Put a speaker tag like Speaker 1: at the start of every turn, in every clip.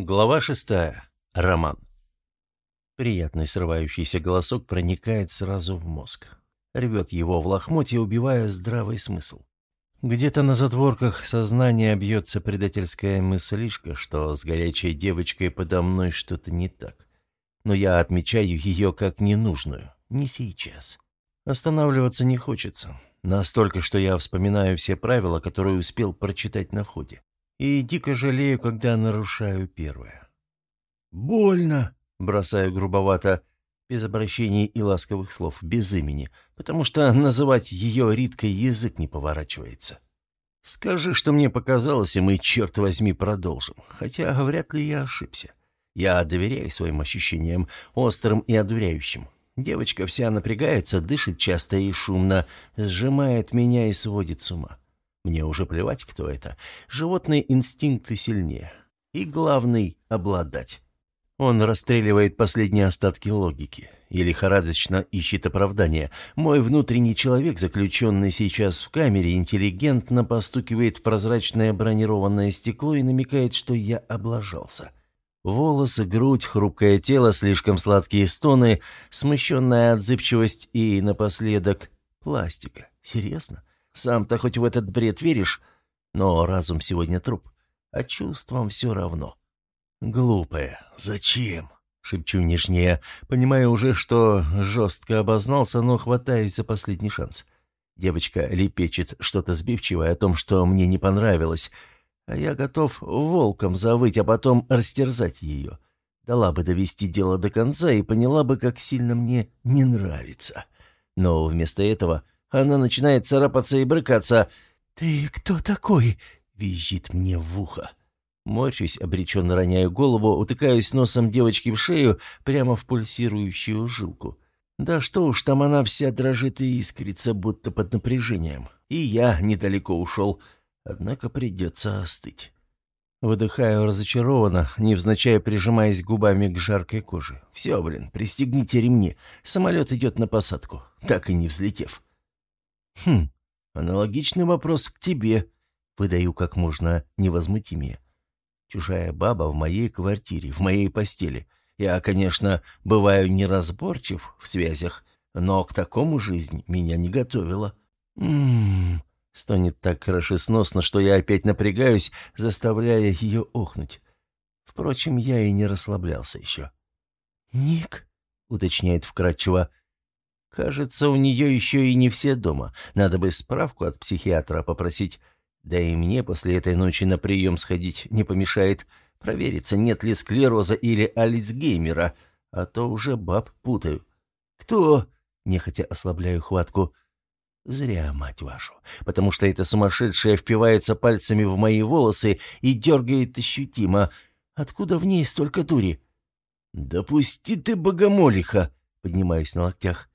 Speaker 1: Глава шестая. Роман. Приятный срывающийся голосок проникает сразу в мозг. Рвет его в лохмотье, убивая здравый смысл. Где-то на затворках сознания бьется предательская мыслишка, что с горячей девочкой подо мной что-то не так. Но я отмечаю ее как ненужную. Не сейчас. Останавливаться не хочется. Настолько, что я вспоминаю все правила, которые успел прочитать на входе и дико жалею, когда нарушаю первое. «Больно!» — бросаю грубовато, без обращений и ласковых слов, без имени, потому что называть ее Риткой язык не поворачивается. Скажи, что мне показалось, и мы, черт возьми, продолжим. Хотя вряд ли я ошибся. Я доверяю своим ощущениям, острым и одуряющим. Девочка вся напрягается, дышит часто и шумно, сжимает меня и сводит с ума. Мне уже плевать, кто это. Животные инстинкты сильнее. И главный — обладать. Он расстреливает последние остатки логики и лихорадочно ищет оправдания. Мой внутренний человек, заключенный сейчас в камере, интеллигентно постукивает в прозрачное бронированное стекло и намекает, что я облажался. Волосы, грудь, хрупкое тело, слишком сладкие стоны, смущенная отзывчивость и, напоследок, пластика. Серьезно? Сам-то хоть в этот бред веришь, но разум сегодня труп, а чувствам все равно. Глупая, зачем? Шепчу нежнее, понимая уже, что жестко обознался, но хватаюсь за последний шанс. Девочка лепечет что-то сбивчивое о том, что мне не понравилось, а я готов волком завыть, а потом растерзать ее. Дала бы довести дело до конца и поняла бы, как сильно мне не нравится. Но вместо этого она начинает царапаться и брыкаться. «Ты кто такой?» — визжит мне в ухо. Морщусь, обреченно роняю голову, утыкаюсь носом девочки в шею, прямо в пульсирующую жилку. Да что уж там она вся дрожит и искрится, будто под напряжением. И я недалеко ушел, однако придется остыть. Выдыхаю разочарованно, невзначай прижимаясь губами к жаркой коже. «Все, блин, пристегните ремни. Самолет идет на посадку, так и не взлетев». «Хм, аналогичный вопрос к тебе», — выдаю как можно невозмутимее. «Чужая баба в моей квартире, в моей постели. Я, конечно, бываю неразборчив в связях, но к такому жизнь меня не готовила». «М-м-м», стонет так крашесносно, что я опять напрягаюсь, заставляя ее охнуть. Впрочем, я и не расслаблялся еще. «Ник?» — уточняет вкратчиво. Кажется, у нее еще и не все дома. Надо бы справку от психиатра попросить. Да и мне после этой ночи на прием сходить не помешает. Провериться, нет ли склероза или альцгеймера, а то уже баб путаю. «Кто?» — нехотя ослабляю хватку. Зря, мать вашу, потому что эта сумасшедшая впивается пальцами в мои волосы и дергает ощутимо. Откуда в ней столько дури? «Допусти ты, богомолиха!» — поднимаюсь на локтях.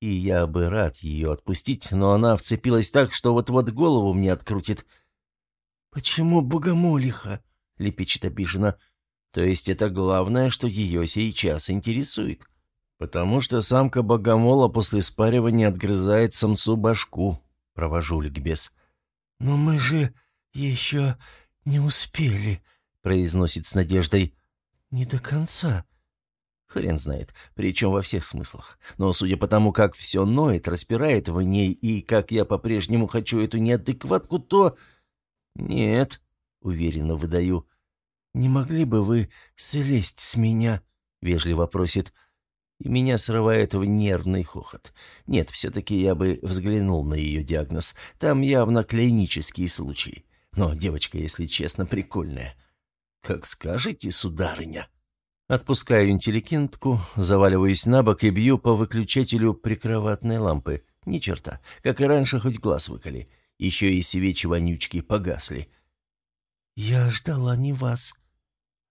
Speaker 1: И я бы рад ее отпустить, но она вцепилась так, что вот-вот голову мне открутит. «Почему богомолиха?» — лепечет обиженно. «То есть это главное, что ее сейчас интересует. Потому что самка богомола после спаривания отгрызает самцу башку», — провожу ликбез. «Но мы же еще не успели», — произносит с надеждой. «Не до конца». Хрен знает, причем во всех смыслах. Но судя по тому, как все ноет, распирает в ней, и как я по-прежнему хочу эту неадекватку, то... Нет, уверенно выдаю. «Не могли бы вы слезть с меня?» — вежливо просит. И меня срывает в нервный хохот. Нет, все-таки я бы взглянул на ее диагноз. Там явно клинический случай. Но девочка, если честно, прикольная. «Как скажете, сударыня?» Отпускаю интеллигентку, заваливаюсь на бок и бью по выключателю прикроватной лампы. Ни черта, как и раньше, хоть глаз выколи. Еще и свечи вонючки погасли. «Я ждала не вас».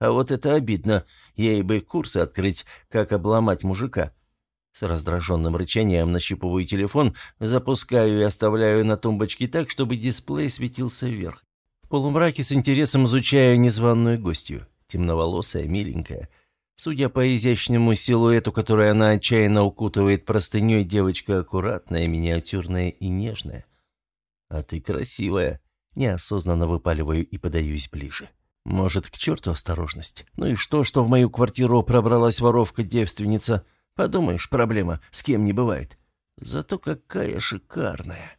Speaker 1: «А вот это обидно. Ей бы курсы открыть, как обломать мужика». С раздраженным рычанием нащипываю телефон, запускаю и оставляю на тумбочке так, чтобы дисплей светился вверх. В полумраке с интересом изучаю незваную гостью. Темноволосая, миленькая. Судя по изящному силуэту, который она отчаянно укутывает простыней, девочка аккуратная, миниатюрная и нежная. «А ты красивая!» Неосознанно выпаливаю и подаюсь ближе. Может, к черту осторожность? Ну и что, что в мою квартиру пробралась воровка-девственница? Подумаешь, проблема, с кем не бывает. Зато какая шикарная.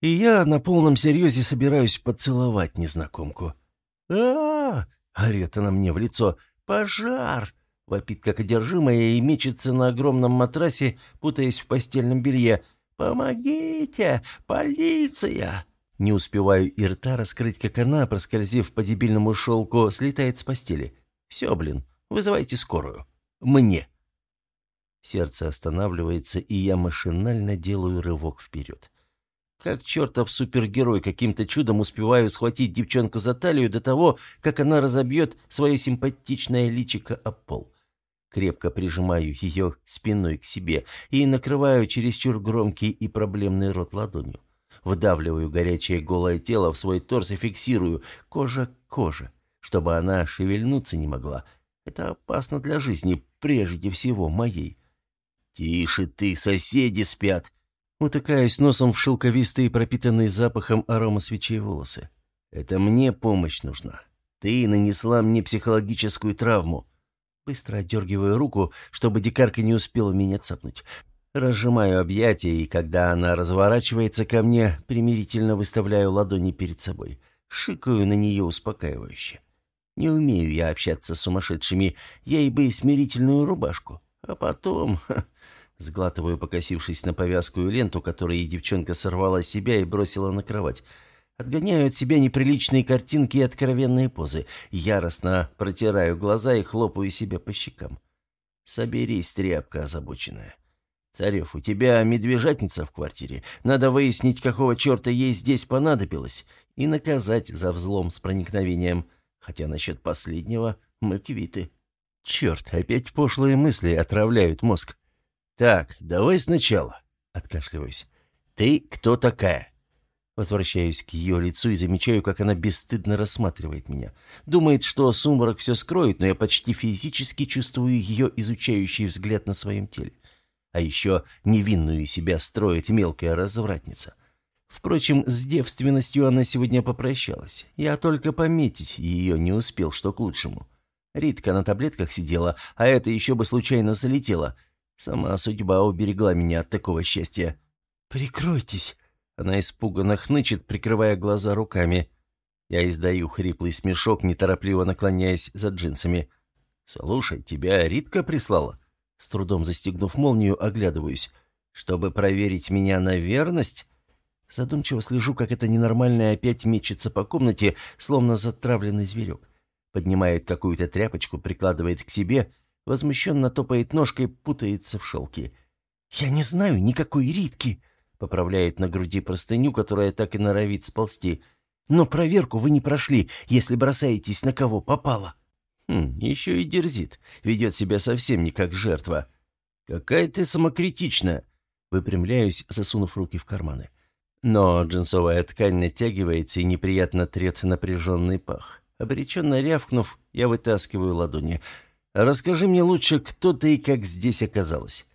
Speaker 1: И я на полном серьезе собираюсь поцеловать незнакомку. а, -а, -а орет она мне в лицо. «Пожар!» — вопит как одержимая и мечется на огромном матрасе, путаясь в постельном белье. «Помогите! Полиция!» Не успеваю и рта раскрыть, как она, проскользив по дебильному шелку, слетает с постели. «Все, блин, вызывайте скорую. Мне!» Сердце останавливается, и я машинально делаю рывок вперед. Как чертов супергерой каким-то чудом успеваю схватить девчонку за талию до того, как она разобьет свое симпатичное личико о пол. Крепко прижимаю ее спиной к себе и накрываю чересчур громкий и проблемный рот ладонью. Вдавливаю горячее голое тело в свой торс и фиксирую кожа к коже, чтобы она шевельнуться не могла. Это опасно для жизни, прежде всего моей. «Тише ты, соседи спят!» Утыкаюсь носом в шелковистые, пропитанные запахом арома свечей волосы. «Это мне помощь нужна. Ты нанесла мне психологическую травму». Быстро отдергиваю руку, чтобы дикарка не успела меня цапнуть. Разжимаю объятия, и когда она разворачивается ко мне, примирительно выставляю ладони перед собой. Шикаю на нее успокаивающе. Не умею я общаться с сумасшедшими, ей бы смирительную рубашку. А потом... Ха, Сглатываю, покосившись на повязку и ленту, которую девчонка сорвала с себя и бросила на кровать. Отгоняю от себя неприличные картинки и откровенные позы. Яростно протираю глаза и хлопаю себя по щекам. «Соберись, тряпка озабоченная. Царев, у тебя медвежатница в квартире. Надо выяснить, какого черта ей здесь понадобилось, и наказать за взлом с проникновением. Хотя насчет последнего мы квиты. Черт, опять пошлые мысли отравляют мозг. «Так, давай сначала», — откашливаюсь. «Ты кто такая?» Возвращаюсь к ее лицу и замечаю, как она бесстыдно рассматривает меня. Думает, что сумрак все скроет, но я почти физически чувствую ее изучающий взгляд на своем теле. А еще невинную себя строит мелкая развратница. Впрочем, с девственностью она сегодня попрощалась. Я только пометить ее не успел, что к лучшему. Ритка на таблетках сидела, а это еще бы случайно залетело — Сама судьба уберегла меня от такого счастья. «Прикройтесь!» Она испуганно хнычет, прикрывая глаза руками. Я издаю хриплый смешок, неторопливо наклоняясь за джинсами. «Слушай, тебя Ритка прислала?» С трудом застегнув молнию, оглядываюсь. «Чтобы проверить меня на верность?» Задумчиво слежу, как это ненормальное опять мечется по комнате, словно затравленный зверек. Поднимает какую-то тряпочку, прикладывает к себе Возмущенно топает ножкой, путается в шелке. «Я не знаю никакой Ритки!» Поправляет на груди простыню, которая так и норовит сползти. «Но проверку вы не прошли, если бросаетесь на кого попало». Хм, еще и дерзит. Ведет себя совсем не как жертва. «Какая ты самокритичная!» Выпрямляюсь, засунув руки в карманы. Но джинсовая ткань натягивается и неприятно трет напряженный пах. Обреченно рявкнув, я вытаскиваю ладони – Расскажи мне лучше, кто ты и как здесь оказалась».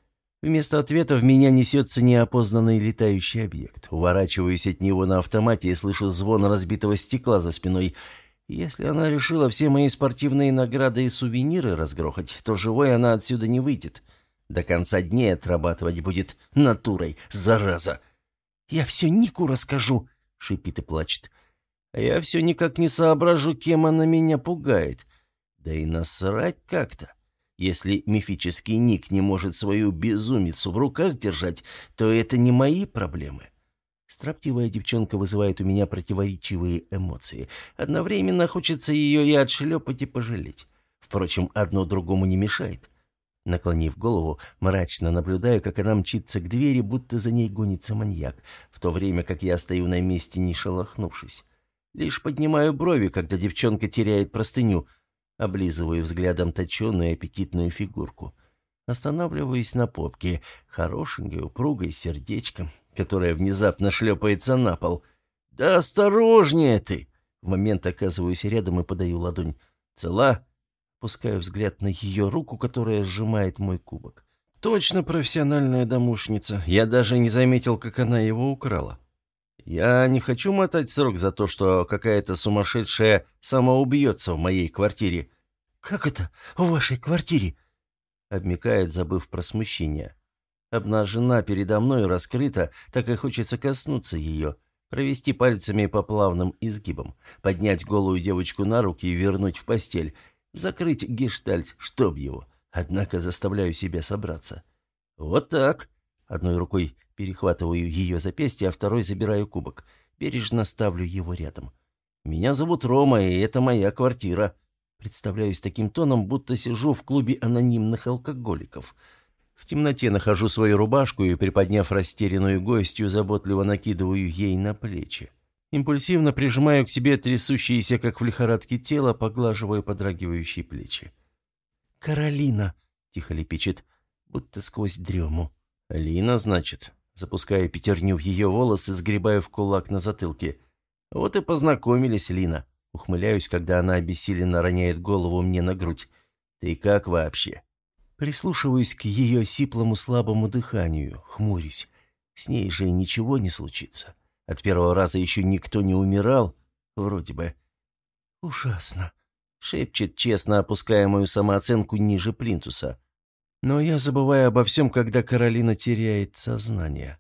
Speaker 1: Вместо ответа в меня несется неопознанный летающий объект. Уворачиваюсь от него на автомате и слышу звон разбитого стекла за спиной. Если она решила все мои спортивные награды и сувениры разгрохать, то живой она отсюда не выйдет. До конца дней отрабатывать будет натурой, зараза. «Я все Нику расскажу», — шипит и плачет. А я все никак не соображу, кем она меня пугает. Да и насрать как-то. Если мифический Ник не может свою безумицу в руках держать, то это не мои проблемы. Строптивая девчонка вызывает у меня противоречивые эмоции. Одновременно хочется ее и отшлепать, и пожалеть. Впрочем, одно другому не мешает. Наклонив голову, мрачно наблюдаю, как она мчится к двери, будто за ней гонится маньяк, в то время как я стою на месте, не шелохнувшись. Лишь поднимаю брови, когда девчонка теряет простыню, Облизываю взглядом точеную аппетитную фигурку. Останавливаюсь на попке, хорошенькой, упругой, сердечком, которое внезапно шлепается на пол. «Да осторожнее ты!» В момент оказываюсь рядом и подаю ладонь. «Цела?» Пускаю взгляд на ее руку, которая сжимает мой кубок. «Точно профессиональная домушница. Я даже не заметил, как она его украла». Я не хочу мотать срок за то, что какая-то сумасшедшая самоубьется в моей квартире.
Speaker 2: «Как это в вашей квартире?»
Speaker 1: Обмекает, забыв про смущение. Обнажена передо мной раскрыта, так и хочется коснуться ее, провести пальцами по плавным изгибам, поднять голую девочку на руки и вернуть в постель, закрыть гештальт, чтоб его. Однако заставляю себя собраться. Вот так. Одной рукой перехватываю ее запястье, а второй забираю кубок. Бережно ставлю его рядом. Меня зовут Рома, и это моя квартира. Представляюсь таким тоном, будто сижу в клубе анонимных алкоголиков. В темноте нахожу свою рубашку и, приподняв растерянную гостью, заботливо накидываю ей на плечи. Импульсивно прижимаю к себе трясущиеся, как в лихорадке, тело, поглаживаю подрагивающие плечи.
Speaker 2: «Каролина!» — тихо лепечет, будто сквозь дрему.
Speaker 1: «Лина, значит?» Запускаю пятерню в ее волосы, сгребаю в кулак на затылке. «Вот и познакомились, Лина». Ухмыляюсь, когда она обессиленно роняет голову мне на грудь. «Ты как вообще?» Прислушиваюсь к ее сиплому слабому дыханию, хмурюсь. С ней же ничего не случится. От первого раза еще никто не умирал, вроде бы.
Speaker 2: «Ужасно», —
Speaker 1: шепчет, честно опуская мою самооценку ниже плинтуса. Но я забываю обо всем, когда Каролина теряет сознание.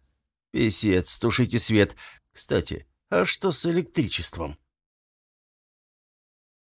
Speaker 1: «Песец, тушите свет. Кстати, а что с электричеством?»